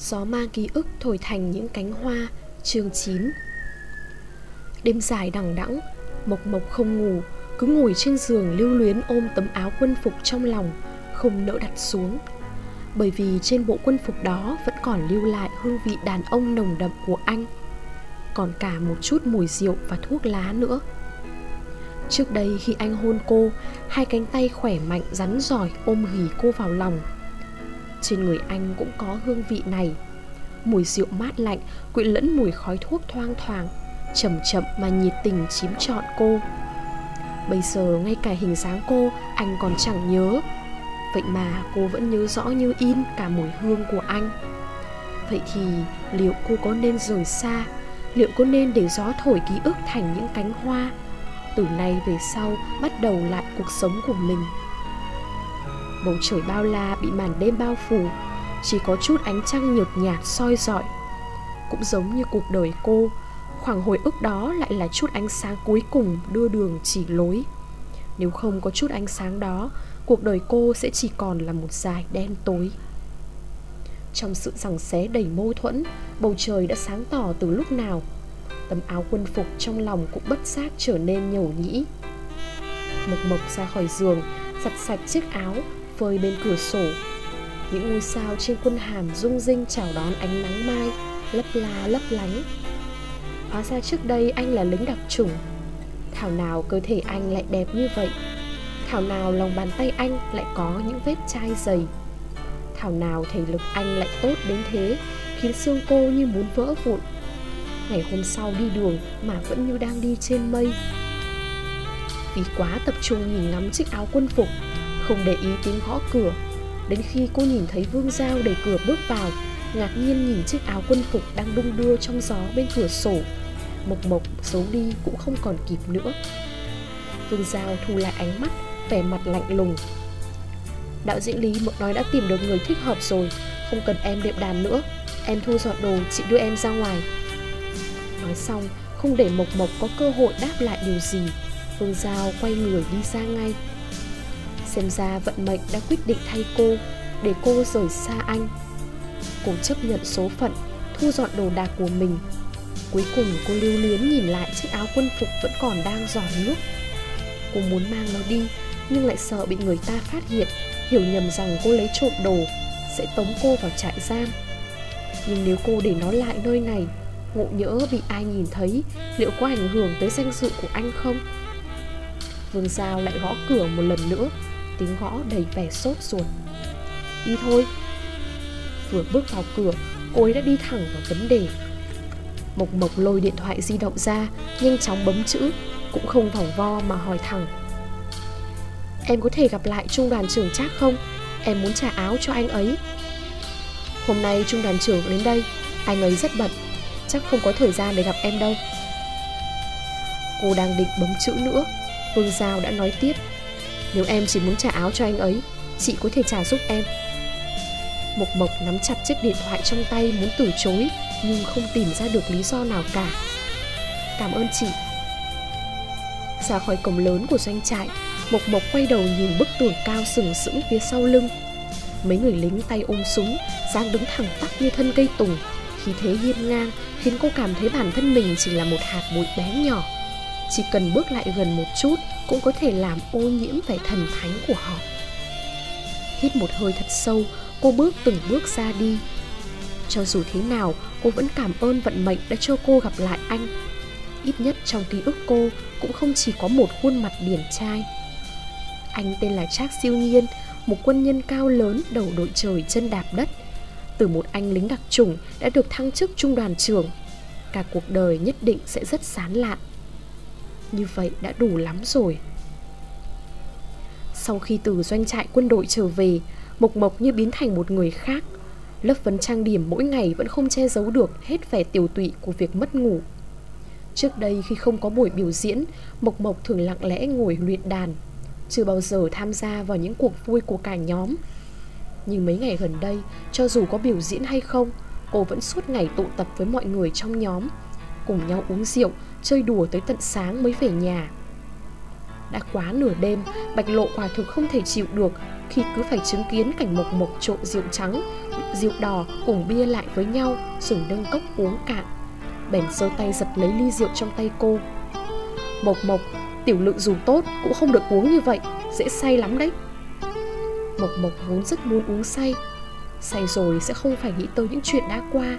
Gió mang ký ức thổi thành những cánh hoa Chương 9 Đêm dài đằng đẵng, Mộc Mộc không ngủ, Cứ ngồi trên giường lưu luyến ôm tấm áo quân phục trong lòng, Không nỡ đặt xuống. Bởi vì trên bộ quân phục đó Vẫn còn lưu lại hương vị đàn ông nồng đậm của anh, Còn cả một chút mùi rượu và thuốc lá nữa. Trước đây khi anh hôn cô, Hai cánh tay khỏe mạnh rắn giỏi ôm ghì cô vào lòng. Trên người anh cũng có hương vị này. Mùi rượu mát lạnh, quyện lẫn mùi khói thuốc thoang thoảng, Chậm chậm mà nhiệt tình chiếm trọn cô. Bây giờ ngay cả hình dáng cô, anh còn chẳng nhớ. Vậy mà cô vẫn nhớ rõ như in cả mùi hương của anh. Vậy thì liệu cô có nên rời xa? Liệu có nên để gió thổi ký ức thành những cánh hoa? Từ nay về sau, bắt đầu lại cuộc sống của mình bầu trời bao la bị màn đêm bao phủ, chỉ có chút ánh trăng nhợt nhạt soi rọi cũng giống như cuộc đời cô, khoảng hồi ức đó lại là chút ánh sáng cuối cùng đưa đường chỉ lối. Nếu không có chút ánh sáng đó, cuộc đời cô sẽ chỉ còn là một dài đen tối. Trong sự giằng xé đầy mâu thuẫn, bầu trời đã sáng tỏ từ lúc nào. Tấm áo quân phục trong lòng cũng bất giác trở nên nhầu nhĩ. Mộc mộc ra khỏi giường, giặt sạch chiếc áo phơi bên cửa sổ. Những ngôi sao trên quân hàm rung rinh chào đón ánh nắng mai, lấp la lấp lánh. Hóa ra trước đây anh là lính đặc chủng. Thảo nào cơ thể anh lại đẹp như vậy? Thảo nào lòng bàn tay anh lại có những vết chai dày? Thảo nào thể lực anh lại tốt đến thế, khiến xương cô như muốn vỡ vụn? Ngày hôm sau đi đường mà vẫn như đang đi trên mây. Vì quá tập trung nhìn ngắm chiếc áo quân phục không để ý tiếng gõ cửa. Đến khi cô nhìn thấy vương giao đẩy cửa bước vào, ngạc nhiên nhìn chiếc áo quân phục đang đung đưa trong gió bên cửa sổ. Mộc mộc giấu đi cũng không còn kịp nữa. Vương giao thu lại ánh mắt, vẻ mặt lạnh lùng. Đạo diễn lý mộc nói đã tìm được người thích hợp rồi, không cần em đệm đàn nữa. Em thu dọn đồ, chị đưa em ra ngoài. Nói xong, không để Mộc Mộc có cơ hội đáp lại điều gì Phương Giao quay người đi ra ngay. Xem ra vận mệnh đã quyết định thay cô, Để cô rời xa anh. Cô chấp nhận số phận, Thu dọn đồ đạc của mình. Cuối cùng cô lưu luyến nhìn lại chiếc áo quân phục vẫn còn đang giỏ nước. Cô muốn mang nó đi, Nhưng lại sợ bị người ta phát hiện, Hiểu nhầm rằng cô lấy trộm đồ, Sẽ tống cô vào trại giam. Nhưng nếu cô để nó lại nơi này, Ngộ nhỡ bị ai nhìn thấy, Liệu có ảnh hưởng tới danh dự của anh không? Vương Giao lại gõ cửa một lần nữa. Tiếng gõ đầy vẻ sốt ruột. Đi thôi. Vừa bước vào cửa, Cô ấy đã đi thẳng vào vấn đề. Mộc Mộc lôi điện thoại di động ra, Nhanh chóng bấm chữ, Cũng không vòng vo mà hỏi thẳng. Em có thể gặp lại trung đoàn trưởng chắc không? Em muốn trả áo cho anh ấy. Hôm nay trung đoàn trưởng đến đây, Anh ấy rất bận, chắc không có thời gian để gặp em đâu. Cô đang định bấm chữ nữa, Vương Giao đã nói tiếp. Nếu em chỉ muốn trả áo cho anh ấy, Chị có thể trả giúp em. Mộc Mộc nắm chặt chiếc điện thoại trong tay Muốn từ chối, Nhưng không tìm ra được lý do nào cả. Cảm ơn chị. Ra khỏi cổng lớn của doanh trại, Mộc Mộc quay đầu nhìn bức tường cao sừng sững phía sau lưng. Mấy người lính tay ôm súng, dáng đứng thẳng tắp như thân cây tùng. Khí thế hiên ngang khiến cô cảm thấy bản thân mình chỉ là một hạt bụi bé nhỏ. Chỉ cần bước lại gần một chút cũng có thể làm ô nhiễm vẻ thần thánh của họ. Hít một hơi thật sâu, cô bước từng bước ra đi. Cho dù thế nào, cô vẫn cảm ơn vận mệnh đã cho cô gặp lại anh. Ít nhất trong ký ức cô cũng không chỉ có một khuôn mặt điển trai. Anh tên là Trác Siêu Nhiên, một quân nhân cao lớn đầu đội trời chân đạp đất. Từ một anh lính đặc chủng đã được thăng chức trung đoàn trưởng. Cả cuộc đời nhất định sẽ rất sán lạn như vậy đã đủ lắm rồi. Sau khi từ doanh trại quân đội trở về mộc mộc như biến thành một người khác. Lớp phấn trang điểm mỗi ngày vẫn không che giấu được hết vẻ tiểu tụy của việc mất ngủ. Trước đây khi không có buổi biểu diễn mộc mộc thường lặng lẽ ngồi luyện đàn chưa bao giờ tham gia vào những cuộc vui của cả nhóm. Nhưng mấy ngày gần đây, cho dù có biểu diễn hay không, cô vẫn suốt ngày tụ tập với mọi người trong nhóm, cùng nhau uống rượu, chơi đùa tới tận sáng mới về nhà. Đã quá nửa đêm, Bạch Lộ quả thực không thể chịu được, khi cứ phải chứng kiến cảnh mộc mộc trộn rượu trắng, rượu đỏ cùng bia lại với nhau rồi nâng cốc uống cạn. Bèn giơ tay giật lấy ly rượu trong tay cô. Mộc mộc, tiểu lượng dù tốt cũng không được uống như vậy, dễ say lắm đấy. Mộc mộc vốn rất muốn uống say, say rồi sẽ không phải nghĩ tới những chuyện đã qua,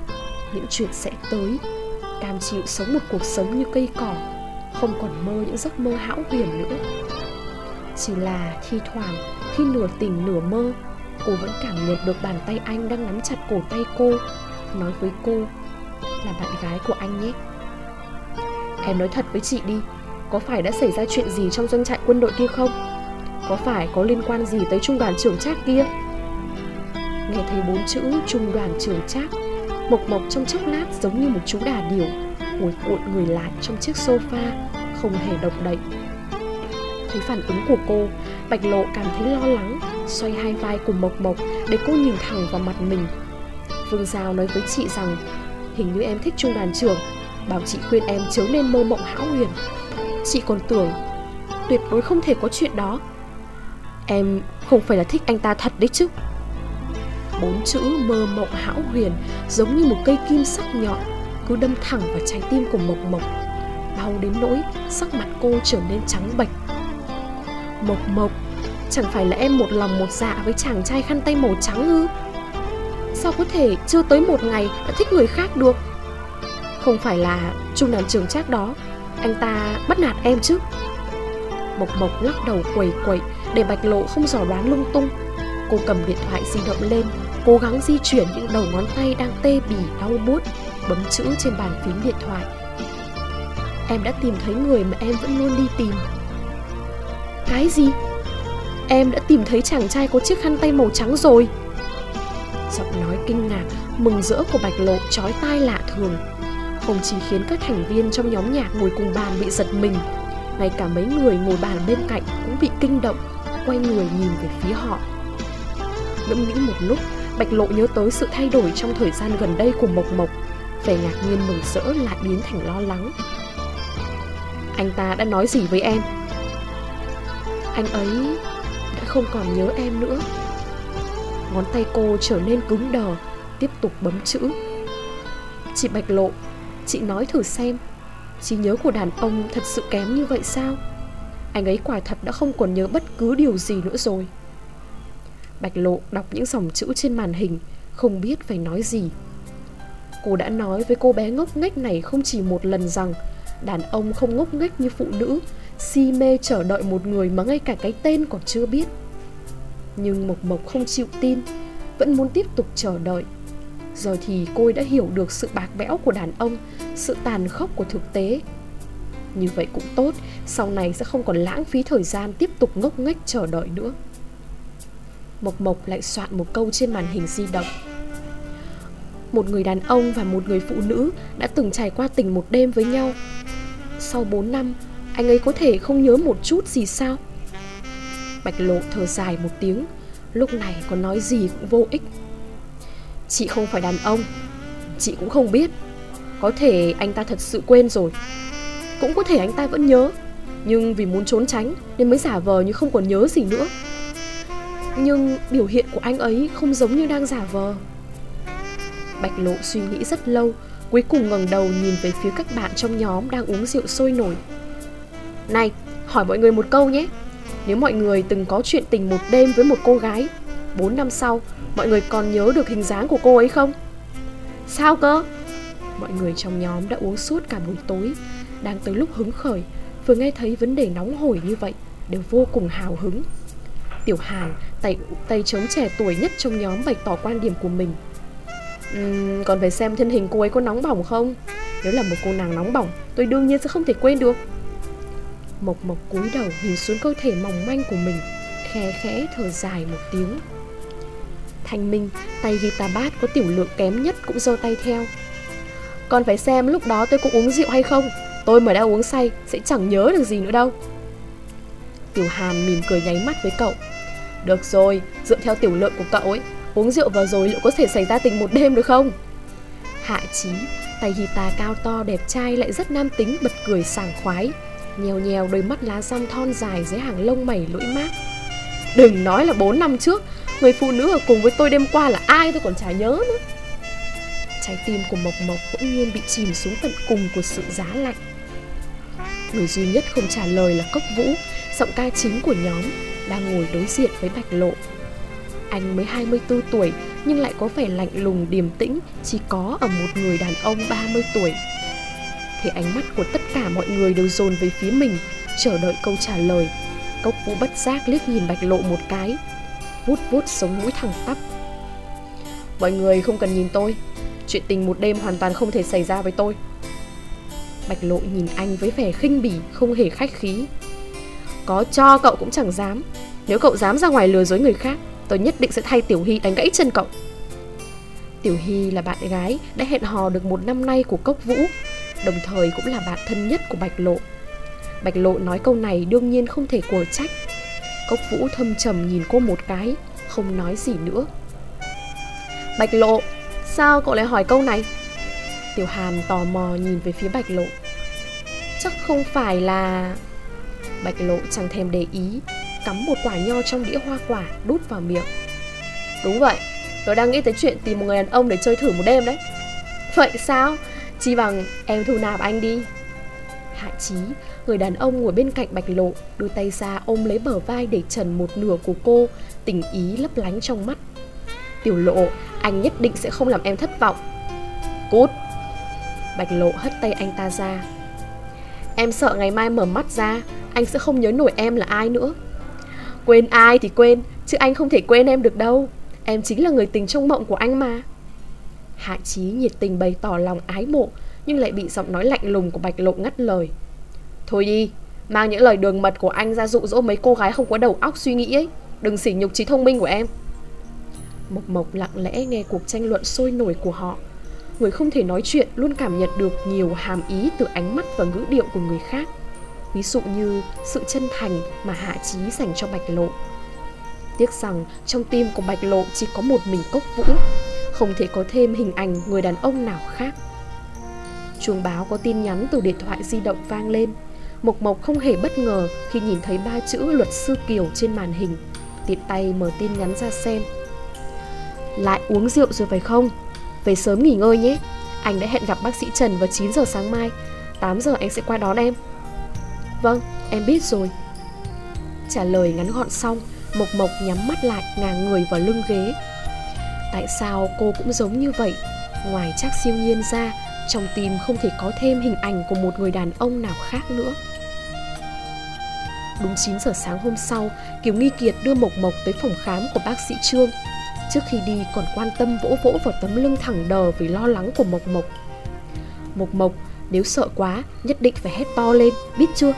những chuyện sẽ tới. Cam chịu sống một cuộc sống như cây cỏ, không còn mơ những giấc mơ hão huyền nữa. Chỉ là thi thoảng khi nửa tỉnh nửa mơ cô vẫn cảm nhận được bàn tay anh đang nắm chặt cổ tay cô nói với cô là bạn gái của anh nhé. Em nói thật với chị đi có phải đã xảy ra chuyện gì trong doanh trại quân đội kia không? Có phải có liên quan gì tới trung đoàn trưởng trác kia? Nghe thấy bốn chữ trung đoàn trưởng trác mộc mộc trong chốc lát giống như một chú đà điểu ngồi cuộn người lại trong chiếc sofa, không hề động đậy. Thấy phản ứng của cô, bạch lộ cảm thấy lo lắng, xoay hai vai cùng mộc mộc để cô nhìn thẳng vào mặt mình. Vương giao nói với chị rằng, hình như em thích trung đoàn trưởng bảo chị khuyên em chớ nên mơ mộng hão huyền. Chị còn tưởng, tuyệt đối không thể có chuyện đó. Em không phải là thích anh ta thật đấy chứ bốn chữ mơ mộng hão huyền, giống như một cây kim sắc nhọn, cứ đâm thẳng vào trái tim của mộc mộc. Đau đến nỗi sắc mặt cô trở nên trắng bệch. Mộc Mộc, Chẳng phải là em một lòng một dạ với chàng trai khăn tay màu trắng ư? Sao có thể chưa tới một ngày đã thích người khác được? Không phải là trung đoàn trưởng trác đó, Anh ta bắt nạt em chứ. Mộc Mộc lắc đầu quẩy quẩy Để bạch lộ không dò đoán lung tung. Cô cầm điện thoại di động lên Cố gắng di chuyển những đầu ngón tay đang tê bỉ đau bút Bấm chữ trên bàn phím điện thoại. Em đã tìm thấy người mà em vẫn luôn đi tìm. Cái gì? Em đã tìm thấy chàng trai có chiếc khăn tay màu trắng rồi. Giọng nói kinh ngạc, mừng rỡ của Bạch Lộ chói tai lạ thường. Không chỉ khiến các thành viên trong nhóm nhạc ngồi cùng bàn bị giật mình Ngay cả mấy người ngồi bàn bên cạnh cũng bị kinh động Quay người nhìn về phía họ. Ngẫm nghĩ một lúc Bạch Lộ nhớ tới sự thay đổi trong thời gian gần đây của Mộc Mộc. Vẻ ngạc nhiên mừng rỡ lại biến thành lo lắng. Anh ta đã nói gì với em? Anh ấy đã không còn nhớ em nữa. Ngón tay cô trở nên cứng đờ, tiếp tục bấm chữ. Chị bạch lộ, chị nói thử xem trí nhớ của đàn ông thật sự kém như vậy sao? Anh ấy quả thật đã không còn nhớ bất cứ điều gì nữa rồi bạch lộ đọc những dòng chữ trên màn hình, không biết phải nói gì. Cô đã nói với cô bé ngốc nghếch này không chỉ một lần rằng, đàn ông không ngốc nghếch như phụ nữ, si mê chờ đợi một người mà ngay cả cái tên còn chưa biết. Nhưng mộc mộc không chịu tin, vẫn muốn tiếp tục chờ đợi. Giờ thì cô đã hiểu được sự bạc bẽo của đàn ông, sự tàn khốc của thực tế. Như vậy cũng tốt, sau này sẽ không còn lãng phí thời gian tiếp tục ngốc nghếch chờ đợi nữa mộc mộc lại soạn một câu trên màn hình di động. Một người đàn ông và một người phụ nữ đã từng trải qua tình một đêm với nhau. Sau 4 năm, anh ấy có thể không nhớ một chút gì sao? Bạch lộ thở dài một tiếng, Lúc này có nói gì cũng vô ích. Chị không phải đàn ông, Chị cũng không biết. Có thể anh ta thật sự quên rồi. Cũng có thể anh ta vẫn nhớ, Nhưng vì muốn trốn tránh Nên mới giả vờ như không còn nhớ gì nữa. Nhưng biểu hiện của anh ấy Không giống như đang giả vờ Bạch lộ suy nghĩ rất lâu Cuối cùng ngẩng đầu nhìn về phía các bạn trong nhóm Đang uống rượu sôi nổi này, hỏi mọi người một câu nhé Nếu mọi người từng có chuyện tình một đêm với một cô gái 4 năm sau, mọi người còn nhớ được hình dáng của cô ấy không? Sao cơ? Mọi người trong nhóm đã uống suốt cả buổi tối Đang tới lúc hứng khởi Vừa nghe thấy vấn đề nóng hổi như vậy Đều vô cùng hào hứng Tiểu Hàn, tay, tay chống trẻ tuổi nhất trong nhóm bày tỏ quan điểm của mình. Uhm, Còn phải xem thân hình cô ấy có nóng bỏng không? Nếu là một cô nàng nóng bỏng Tôi đương nhiên sẽ không thể quên được. Mộc Mộc cúi đầu nhìn xuống cơ thể mỏng manh của mình khẽ khẽ thở dài một tiếng. Thanh Minh, tay guitar bass có tiểu lượng kém nhất cũng giơ tay theo. Còn phải xem lúc đó tôi có uống rượu hay không Tôi mà đã uống say sẽ chẳng nhớ được gì nữa đâu. Tiểu Hàn mỉm cười nháy mắt với cậu. Được rồi, dựa theo tiểu lượng của cậu ấy Uống rượu vào rồi liệu có thể xảy ra tình một đêm được không? Hạ Chí, tay guitar cao to đẹp trai lại rất nam tính bật cười sảng khoái nhèo nhèo đôi mắt lá rong thon dài dưới hàng lông mày lũi mát Đừng nói là 4 năm trước Người phụ nữ ở cùng với tôi đêm qua là ai tôi còn chả nhớ nữa. Trái tim của Mộc Mộc bỗng nhiên bị chìm xuống tận cùng của sự giá lạnh. Người duy nhất không trả lời là Cốc Vũ Giọng ca chính của nhóm. Đang ngồi đối diện với Bạch Lộ. Anh mới 24 tuổi, Nhưng lại có vẻ lạnh lùng, điềm tĩnh, Chỉ có ở một người đàn ông 30 tuổi. Thì ánh mắt của tất cả mọi người đều dồn về phía mình, Chờ đợi câu trả lời. Cốc Vũ bất giác liếc nhìn Bạch Lộ một cái Vút vút sống mũi thẳng tắp. Mọi người không cần nhìn tôi, Chuyện tình một đêm hoàn toàn không thể xảy ra với tôi. Bạch lộ nhìn anh với vẻ khinh bỉ, Không hề khách khí. Có cho cậu cũng chẳng dám. Nếu cậu dám ra ngoài lừa dối người khác, Tôi nhất định sẽ thay Tiểu Hy đánh gãy chân cậu. Tiểu Hy là bạn gái Đã hẹn hò được một năm nay của Cốc Vũ, Đồng thời cũng là bạn thân nhất của Bạch Lộ. Bạch Lộ nói câu này đương nhiên không thể quở trách. Cốc Vũ thâm trầm nhìn cô một cái, Không nói gì nữa. Bạch Lộ, Sao cậu lại hỏi câu này? Tiểu Hàn tò mò nhìn về phía Bạch Lộ. Chắc không phải là Bạch Lộ chẳng thèm để ý. Cắm một quả nho trong đĩa hoa quả Đút vào miệng Đúng vậy Tôi đang nghĩ tới chuyện tìm một người đàn ông để chơi thử một đêm đấy Vậy sao Chi bằng em thu nạp anh đi Hạ Chí, người đàn ông ngồi bên cạnh Bạch Lộ, đưa tay ra ôm lấy bờ vai để trần một nửa của cô, tình ý lấp lánh trong mắt. Tiểu Lộ, anh nhất định sẽ không làm em thất vọng. Cút! Bạch Lộ hất tay anh ta ra. Em sợ ngày mai mở mắt ra, anh sẽ không nhớ nổi em là ai nữa. Quên ai thì quên, chứ anh không thể quên em được đâu. Em chính là người tình trong mộng của anh mà. Hạ Chí nhiệt tình bày tỏ lòng ái mộ, nhưng lại bị giọng nói lạnh lùng của Bạch Lộ ngắt lời. Thôi đi, mang những lời đường mật của anh ra dụ dỗ mấy cô gái không có đầu óc suy nghĩ ấy. Đừng sỉ nhục trí thông minh của em. Mộc Mộc lặng lẽ nghe cuộc tranh luận sôi nổi của họ. Người không thể nói chuyện luôn cảm nhận được nhiều hàm ý từ ánh mắt và ngữ điệu của người khác. Ví dụ như sự chân thành mà Hạ Chí dành cho Bạch Lộ. Tiếc rằng trong tim của Bạch Lộ chỉ có một mình cốc vũ, không thể có thêm hình ảnh người đàn ông nào khác. Chuông báo có tin nhắn từ điện thoại di động vang lên. Mộc Mộc không hề bất ngờ khi nhìn thấy ba chữ luật sư Kiều trên màn hình. Tiện tay mở tin nhắn ra xem. Lại uống rượu rồi phải không? Về sớm nghỉ ngơi nhé. Anh đã hẹn gặp bác sĩ Trần vào 9 giờ sáng mai. 8 giờ anh sẽ qua đón em. Vâng, em biết rồi. Trả lời ngắn gọn xong, Mộc Mộc nhắm mắt lại ngả người vào lưng ghế. Tại sao cô cũng giống như vậy? Ngoài chắc siêu nhiên ra, trong tim không thể có thêm hình ảnh của một người đàn ông nào khác nữa Đúng 9 giờ sáng hôm sau, Kiều Nghi Kiệt đưa Mộc Mộc tới phòng khám của bác sĩ Trương. Trước khi đi còn quan tâm vỗ vỗ vào tấm lưng thẳng đờ vì lo lắng của Mộc Mộc. Mộc Mộc, nếu sợ quá, nhất định phải hét to lên, biết chưa?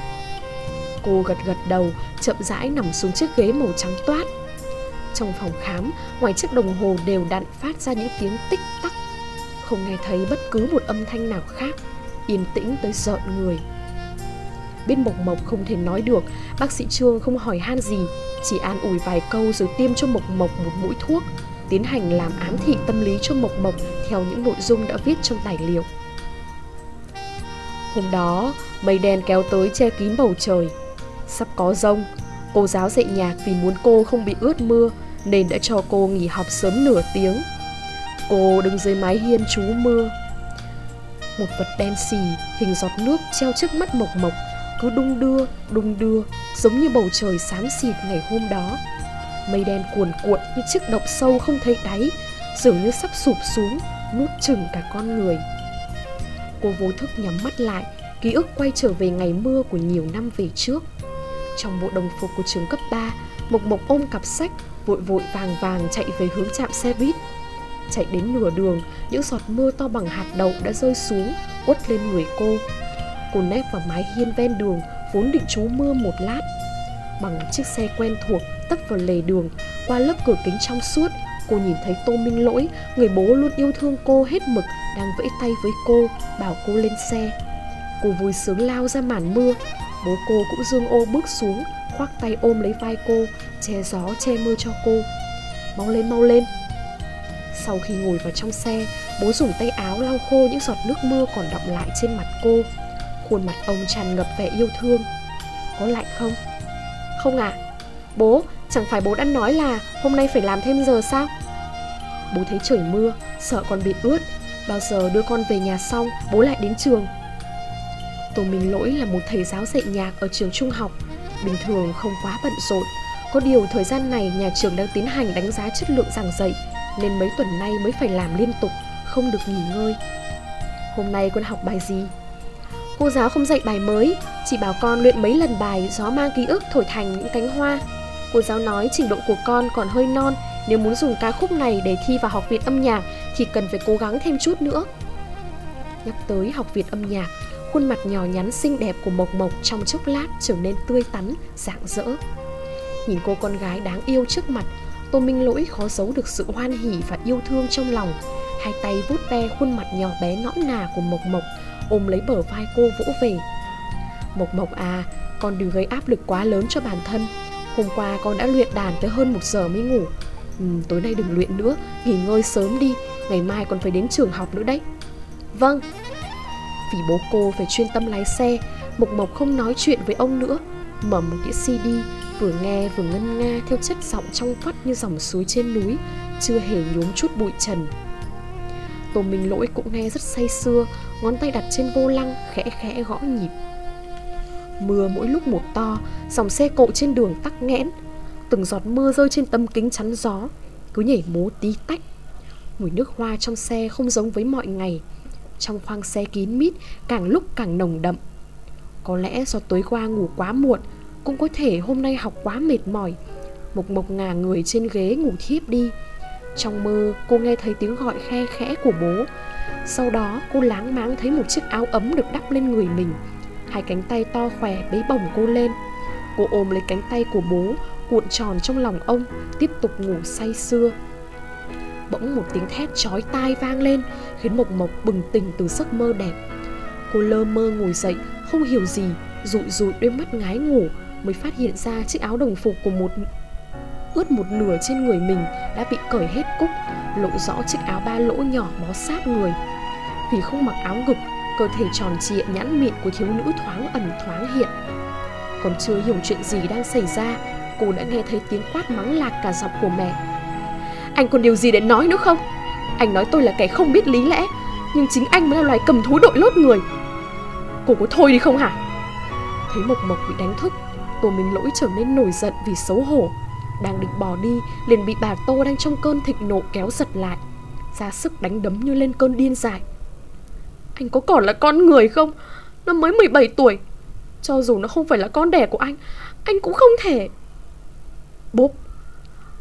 Cô gật gật đầu, chậm rãi nằm xuống chiếc ghế màu trắng toát. Trong phòng khám, ngoài chiếc đồng hồ đều đặn phát ra những tiếng tích tắc. Không nghe thấy bất cứ một âm thanh nào khác. Yên tĩnh tới rợn người. Biết mộc mộc không thể nói được. Bác sĩ trương không hỏi han gì. Chỉ an ủi vài câu rồi tiêm cho mộc mộc một mũi thuốc. Tiến hành làm ám thị tâm lý cho mộc mộc theo những nội dung đã viết trong tài liệu hôm đó mây đen kéo tới che kín bầu trời. Sắp có rông cô giáo dạy nhạc vì muốn cô không bị ướt mưa nên đã cho cô nghỉ học sớm nửa tiếng. Cô đứng dưới mái hiên trú mưa. Một vật đen xì Hình giọt nước treo trước mắt mộc mộc Cứ đung đưa, đung đưa Giống như bầu trời xám xịt ngày hôm đó. Mây đen cuồn cuộn như chiếc độc sâu không thấy đáy Dường như sắp sụp xuống Nuốt chừng cả con người. Cô vô thức nhắm mắt lại Ký ức quay trở về ngày mưa của nhiều năm về trước Trong bộ đồng phục của trường cấp 3 Mộc Mộc ôm cặp sách Vội vội vàng vàng chạy về hướng trạm xe buýt Chạy đến nửa đường, những giọt mưa to bằng hạt đậu đã rơi xuống, quất lên người cô. Cô nép vào mái hiên ven đường, vốn định trú mưa một lát. Bằng chiếc xe quen thuộc, tấp vào lề đường, qua lớp cửa kính trong suốt, cô nhìn thấy Tô Minh Lỗi, người bố luôn yêu thương cô hết mực, đang vẫy tay với cô, bảo cô lên xe. Cô vui sướng lao ra màn mưa, bố cô cũng dương ô bước xuống, khoác tay ôm lấy vai cô, che gió che mưa cho cô. Mau lên mau lên, sau khi ngồi vào trong xe, bố dùng tay áo lau khô những giọt nước mưa còn đọng lại trên mặt cô. Khuôn mặt ông tràn ngập vẻ yêu thương. Có lạnh không? Không ạ. À? Bố, chẳng phải bố đã nói là hôm nay phải làm thêm giờ sao? Bố thấy trời mưa, sợ con bị ướt Bao giờ đưa con về nhà xong, bố lại đến trường. Tô Minh Lỗi là một thầy giáo dạy nhạc ở trường trung học. Bình thường không quá bận rộn. Có điều thời gian này nhà trường đang tiến hành đánh giá chất lượng giảng dạy Nên mấy tuần nay mới phải làm liên tục, không được nghỉ ngơi. Hôm nay con học bài gì? Cô giáo không dạy bài mới, chỉ bảo con luyện mấy lần bài gió mang ký ức thổi thành những cánh hoa. Cô giáo nói trình độ của con còn hơi non Nếu muốn dùng ca khúc này để thi vào học viện âm nhạc thì cần phải cố gắng thêm chút nữa. Nhắc tới học viện âm nhạc Khuôn mặt nhỏ nhắn xinh đẹp của Mộc Mộc trong chốc lát trở nên tươi tắn, rạng rỡ. Nhìn cô con gái đáng yêu trước mặt Tô Minh Lỗi khó giấu được sự hoan hỉ và yêu thương trong lòng. Hai tay vuốt ve khuôn mặt nhỏ bé nõn nà của Mộc Mộc Ôm lấy bờ vai cô vỗ về. Mộc Mộc à, con đừng gây áp lực quá lớn cho bản thân. Hôm qua con đã luyện đàn tới hơn một giờ mới ngủ. Ừ, Tối nay đừng luyện nữa Nghỉ ngơi sớm đi. Ngày mai còn phải đến trường học nữa đấy. Vâng. Vì bố cô phải chuyên tâm lái xe, Mộc Mộc không nói chuyện với ông nữa. Mở một đĩa CD Vừa nghe vừa ngân nga Theo chất giọng trong vắt như dòng suối trên núi, Chưa hề nhốm chút bụi trần. Tô Minh Lỗi cũng nghe rất say sưa, Ngón tay đặt trên vô lăng, Khẽ khẽ gõ nhịp. Mưa mỗi lúc một to, Dòng xe cộ trên đường tắc nghẽn. Từng giọt mưa rơi trên tấm kính chắn gió, Cứ nhảy múa tí tách. Mùi nước hoa trong xe không giống với mọi ngày. Trong khoang xe kín mít, Càng lúc càng nồng đậm. Có lẽ do tối qua ngủ quá muộn, Cũng có thể hôm nay học quá mệt mỏi. Mộc mộc ngả người trên ghế ngủ thiếp đi. Trong mơ, cô nghe thấy tiếng gọi khe khẽ của bố. Sau đó, cô láng máng thấy một chiếc áo ấm được đắp lên người mình. Hai cánh tay to khỏe bế bổng cô lên. Cô ôm lấy cánh tay của bố, Cuộn tròn trong lòng ông, Tiếp tục ngủ say sưa. Bỗng một tiếng thét chói tai vang lên, Khiến Mộc Mộc bừng tỉnh từ giấc mơ đẹp. Cô lơ mơ ngồi dậy, Không hiểu gì, Rụi rụi đôi mắt ngái ngủ, Mới phát hiện ra chiếc áo đồng phục của một, ướt một nửa trên người mình đã bị cởi hết cúc, lộ rõ chiếc áo ba lỗ nhỏ bó sát người. Vì không mặc áo ngực, cơ thể tròn trịa nhãn mịn của thiếu nữ thoáng ẩn thoáng hiện. Còn chưa hiểu chuyện gì đang xảy ra, cô đã nghe thấy tiếng quát mắng lạc cả dọc của mẹ anh còn điều gì để nói nữa không? Anh nói tôi là kẻ không biết lý lẽ, nhưng chính anh mới là loài cầm thú đội lốt người. Cô có thôi đi không hả? Thấy mộc mộc bị đánh thức, tô minh lỗi trở nên nổi giận vì xấu hổ. Đang định bỏ đi, liền bị bà tô đang trong cơn thịnh nộ kéo giật lại, ra sức đánh đấm như lên cơn điên dại. Anh có còn là con người không? Nó mới 17 tuổi. Cho dù nó không phải là con đẻ của anh Anh cũng không thể. Bốp.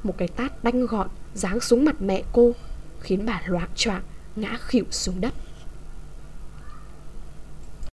Một cái tát đanh gọn Giáng xuống mặt mẹ cô Khiến bà loạn choạng Ngã khịu xuống đất.